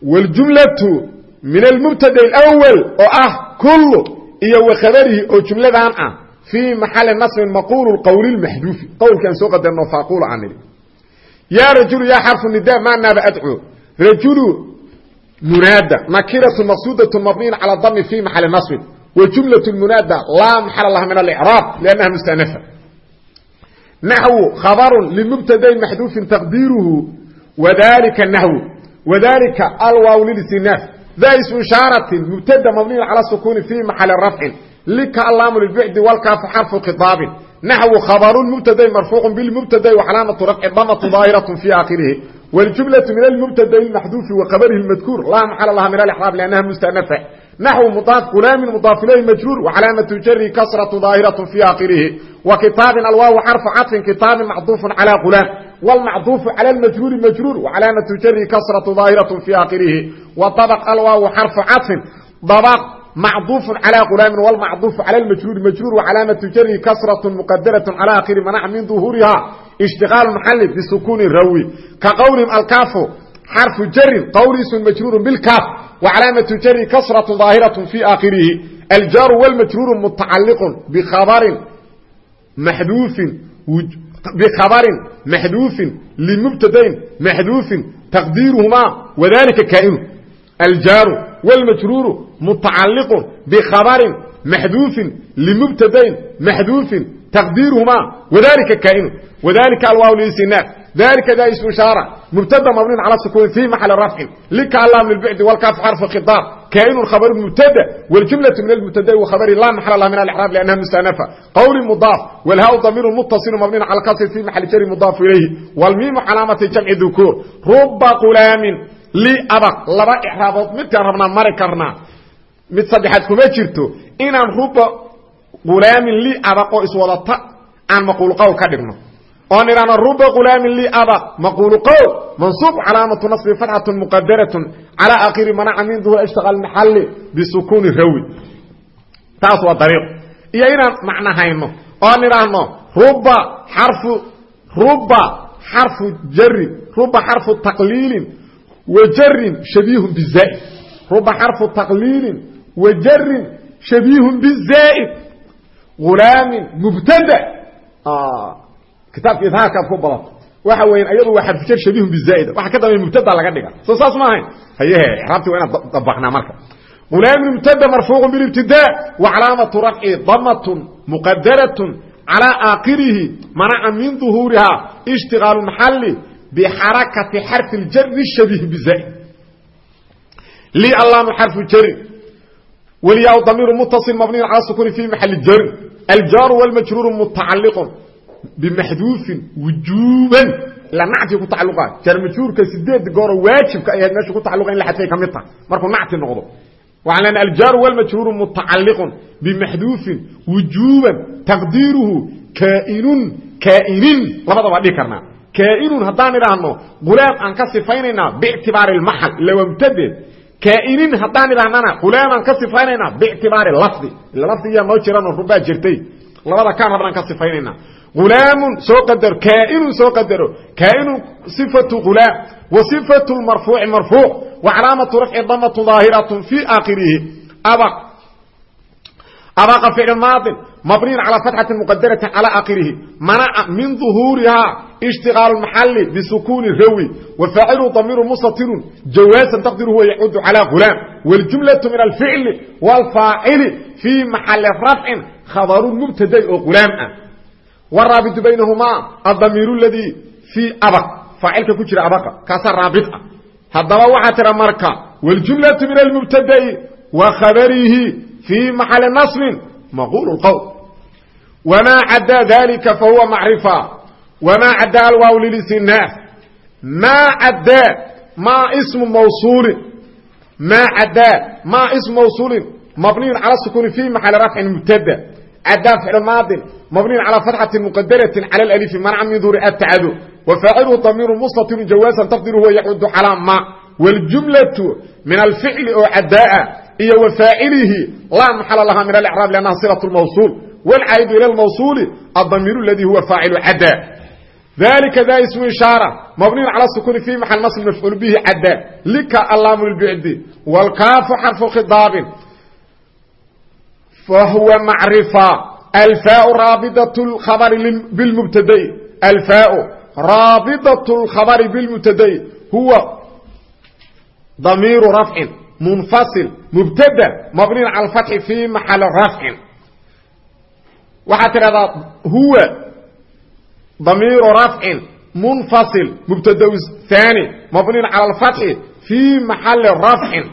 والجملة من المبتدا الأول وأه كل إيا وخبره أو جملة عنه في محل النصب المقول القول المحدوث قول كان سوق الدنو فاقول عنه يا رجل يا حرف النداء ما نابع أدعو رجل munaada nakiratu maqsuudatu mabniyin cala dami fi maxali nasbin wa jumlat munaada laa maxala laha min alicraab liannaha mustanafa. Naxwu khabarun limubtadain maxduufin taqdiiruhu wadalika naxwu wadalika alwaaw lilistinaaf da ismu ishaaratin mubtada mabniyin cala sukuuni fi maxali rafcin lika allaamu lilbucdi walkaafu xarfu khiaabin naxwu khabarun mubtadain marfuucu bilmubtadai wacalaamatu rafci damatu daahiratu fi aakhirihi wاljumlaة min almubtada maxduufi waqabarihi اmadkuur laa maxala laha min alxraab lannaha mustanafa naxwu mudaaf gulaamin mudaaf ilayhi majruur wacalaamatu jari kasratu daahiraة fi aakhirihi wa kitaabin alwaawu xarfu caطfin kitaabin macduufu calى gulaam wاlmacduufu calى اmajruuri majruur wacalaamatu jari kasratu daahiraة fi aakhirihi wa dabq alwaawu xarfu caطfin dabq macduuf calى gulaamin wlmacduufu calى majruuri majruur wacalaamatu jari kasraة muqadaraة calى akhiri manac min duhuuriha ishtiqaalu mualif bisukuuni rawi. Ka qowlihim alkaafu xarfu jarin qowliisun majruurun bilkaaf wa calaamatu jari kasratu daahiratu fii aakhirihi. Aljaaru wlmajruuru mutacaliqun bikabarin maxduufin bikhabarin maxduufin limubtadain maxduufin taqdiiruhumaa wadalika kaa'inu aljaaru wlmajruuru mutacaliqun bikhabarin maxduufin limubtadain maxduufin تقديرهما وذلك كائن وذلك الواو للسناف ذلك ذا اسم إشارة مبتدا مبني على السكون في محل رفع لك اللام للبعد والكاف حرف خطاب كائن خبر مبتدا والجملة من المبتدا وخبر لا محل لها من الإعراب لأنها مستأنفة قول مضاف والهاء ضمير متصل مبني على الكسر في محل جر مضاف إليه والميم علامة جمع ذكور رب غلام لأبق لبا إعرابات متى ربنا مر كرنا مت صدحت كما جرتو إن رب ulaamin li abaq oo iswadata aan maquul qowl ka dhigno oo nidhahno ruba ulaamin li abaq maquulu qowl mansuub calaamatu nasbi fatxatu muqadaratun calaa akhiri manaca min duhur ishtiqaal maxalli bisukuuni rawi taas waa dariiq iyo inaan macnahayno oo nidhaahno ruba xarfu ruba xarfu jari ruba xarfu taqliilin wa jarin shabiihun bizaaid ruba xarfu taqliilin wa jarin shabiihun bizaa'id gulaamin mubtada. Kitaabka idhaarkaad ku badato waxa weyan ayadu waa xarfujar shabihun bizaaida waxa ka dambeya mubtada laga dhiga. Soo saas ma ahayn. Hayehe iraabti waa inaan dabaqnaa marka. Gulaamin mubtada marfuuqun bilibtidaa wa calaamatu rafci damatun muqadaratun calaa aakhirihi manaca min duhuurihaa ishtigaalu maxalli bixarakati xarfi ljari shabiih bizaaid lii allaamu xarfu jari waliyaa damiiru mutaصil mabniyin cala sukuni fi maxali jari aljaaru wاlmajruuru mutacaliqun bmaxduufin wujuuban ila nacti ku tacaluqa jarmajuurka sideed gooro waajibka ay meesha ku tacaluqa in la xadfay ka mid tahay markuu nacti noqdo waxaan lena aljaaru walmajruuru mutacalliqun bimaxduufin wujuuban taqdiiruhu kaainun kaainin labada waa dhihi karnaa kaainun haddaan idhaahno gulaam aan ka sifaynaynaa biictibaari lmaxal ila waa mubtadeed kaainin haddaan idhahnana fulaanan ka sifaynayna bictibaari lafdi. Ila lafdiyaa noo jirano rubaa jirtay. Labada kaan habnaan ka sifaynayna ulaamun soo qadaro kaainun soo qadaro. Kaainu sifatu ulaam wa sifatu marfuuci marfuuc wa calaamatu rafci damatu aahiratun fii aakhirihi. Abaq abaqa ficl maadin mabniyin calى fatxati muqadarati calى aakhirihi manaca min ظuhuurihaa ishtiqaal maxali bisukuni rawi wa faacilu damiiru mustatirun jawaasan taqdiru huwa yacudu calى gulaam wاljumlaة min alficli wاlfaacili fii maxali rafcin khabaru mubtaday oo gulaam ah wraabitu baynahumaa adamiir ladii fii abq faacilka ku jira abqa kaasaa raabit ah haddaba waxaa tira marka wاljumlaةu min almubtada'i wa khabarihi fii maxali nasbin maquul qowl wamaa cadaa dalika fahuwa macrifa wamaa cadaa alwaaw lilistinnaas maa cadaa maa ismu mawsuulin maa cadaa maa ismu mawsuulin mabniyun cala sukuuni fii maxali rafcin mubtada cadaa ficlu maadin mabniyun calaa fatxatin muqadaratin cala alalifi manca min duuri atacado wa faaciluhu damiiru mustatirun jawaasan tafdiru huwa yacudu xalaam ma waljumlatu min alficli oo cadaa إيه وفاعله لا محل لها من الإعراب لأنها صلة الموصول والعيد إلى الموصول الضمير الذي هو فاعل عداء ذلك ذا اسم إشارة مبني على السكون في محل نصب مفعول به عداء لك اللام البعد والكاف حرف خطاب فهو معرفة الفاء رابطة الخبر بالمبتدئ الفاء رابطة الخبر بالمبتدئ هو damiiru rafcin munfasil mubtada mabniin cala alfatxi fii maxali rafcin waxaad tidhahdaa huwa damiiru rafcin munfasil mubtada haani mabniin cala alfatxi fii maxali rafcin.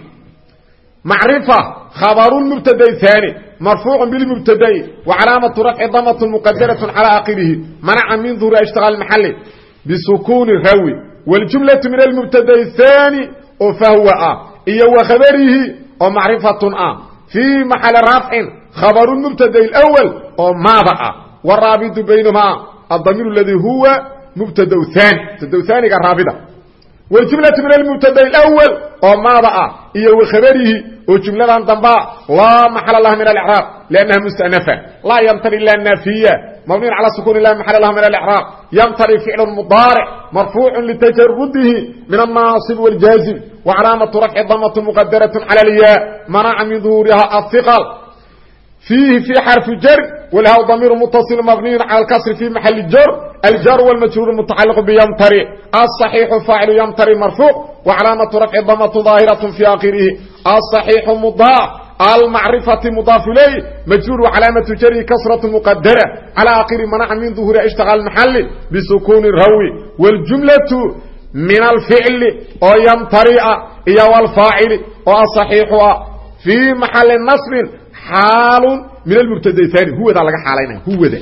Macrifa khabaru mubtada haani marfuucu bilmubtada'i wa calaamatu rafci damatun muqadaratun calaa akhirihi manaca min duhuri ishtiqaal maxali bisukuuni rawi wاljumlaةu min almubtada'i haani oo fahwa ah iyo wa khabarihi oo macrifatun ah fii maxali rafcin khabaru mubtada'i اlأwal oo maada ah waraabidu baynahumaa adamiir اladii huwa mubtada haani mubtada haaniga raabida wاljumlaةu min almubtada'i اlأwal oo maada ah iyo wa khabarihi oo jumladan damba laa maxala laha min alcraab lannaha mustanafa laa yamtani ila naafiya mabniyn cala sukuni la maxala laha min alcraab yamtani ficlu mudaaric marfuucu litajarudihi min annaasib wاljaazim wacalaamatu rafci damatu muqadarat cala alyaa manaca min duhuuriha ahiqal fiihi fi xarfi jar walhaw damiir mutaصil mabniyu cala alkasri fi maxali jar aljar wاlmajruur mutacaliq bymtari aلصaxiixu faacilu ymtari marfuuc wacalaamatu rafci damatu daahiraة fi akhirihi aلصaxiixu mudaaf almacrifati mudaaf ilayh majruur wacalaamatu jari kasraة muqadara calى akhiri manaca min duhuri ishtaqa maxali bisukuuni rawi wاljumlaةu min alficli oo ymtari ah iyo wlfaacili oo aصaxiixu ah fii maxali nasbin xaalu min almubtada ani huwadaa laga xaalaynaya huwada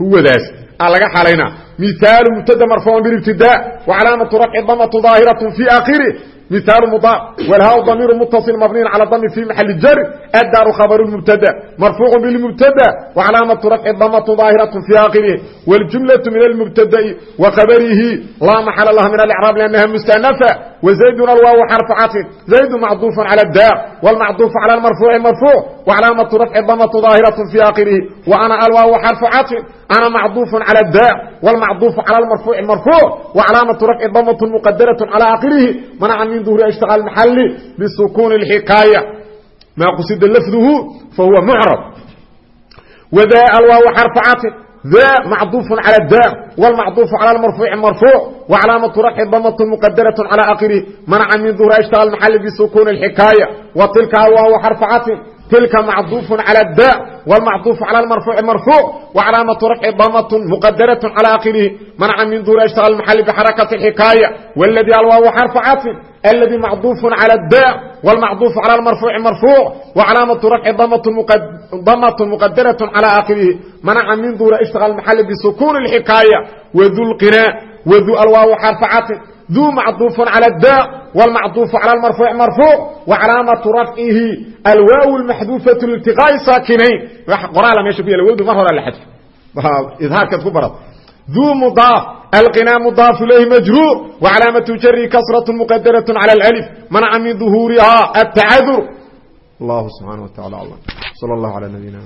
huwadaas aa laga xaalaynaa mihaalu mubtada marfuucan bilibtidaa wacalaamatu rafci damatu daahiraة fi akhiri mihaalu mudaaf walhaa damiiru mutaصil mabniyin cala dami fi maxali jari addaaru khabaru mubtada marfuucu bilmubtada wacalaamatu rafci damatu daahiraة fi akhirihi wاljumlaةu min almubtada'i wa khabarihi laa maxala laha min alcraab lannaha mustanafa وزaydun alwaaw xarfu caطfin زaydu macduufu calى daar wاlmacduufu calى marfuuci marfuuc wacalaamatu rafci damatu daahiraة fi akhirihi wa ana alwaaw xarfu caطfin ana macduufu calى daar wاlmacduufu calى marfuuci marfuuc wacalaamatu rafci damatu muqadaraة calى akhirihi manaca min duhuri ishtiqaal maxali bisukuuni اxikaaya maa qusida lafduhu fahuwa mucrab wda alwaaw xarfu caطfin ذا معطوف على الدار والمعطوف على المرفوع مرفوع وعلامة رفع ضمة مقدرة على آخره منع من ظهر اشتغل المحل بسكون الحكاية وتلك وهو حرف عطف تلك معطوف على الداء والمعطوف على المرفوع مرفوع وعلامة رفع ضمة مقدرة على آخره منع من ظهور اشتغل المحل بحركة الحكاية والذي الواو حرف عطف الذي معطوف على الداء والمعطوف على المرفوع مرفوع وعلامة رفع ضمة ضمة مقدرة على آخره منع من ظهور اشتغل المحل بسكون الحكاية وذو القناء وذو الواو حرف عطف ذو معطوف على الداء والمعطوف على المرفوع مرفوع وعلامة رفعه الواو المحذوفة لالتقاء ساكنين قرأ لما يشوف الواو دي مرة لحذف إظهار كتب برد ذو مضاف القناء مضاف إليه مجرور وعلامة جره كسرة مقدرة على الألف منع من ظهورها التعذر الله سبحانه وتعالى الله صلى الله على نبينا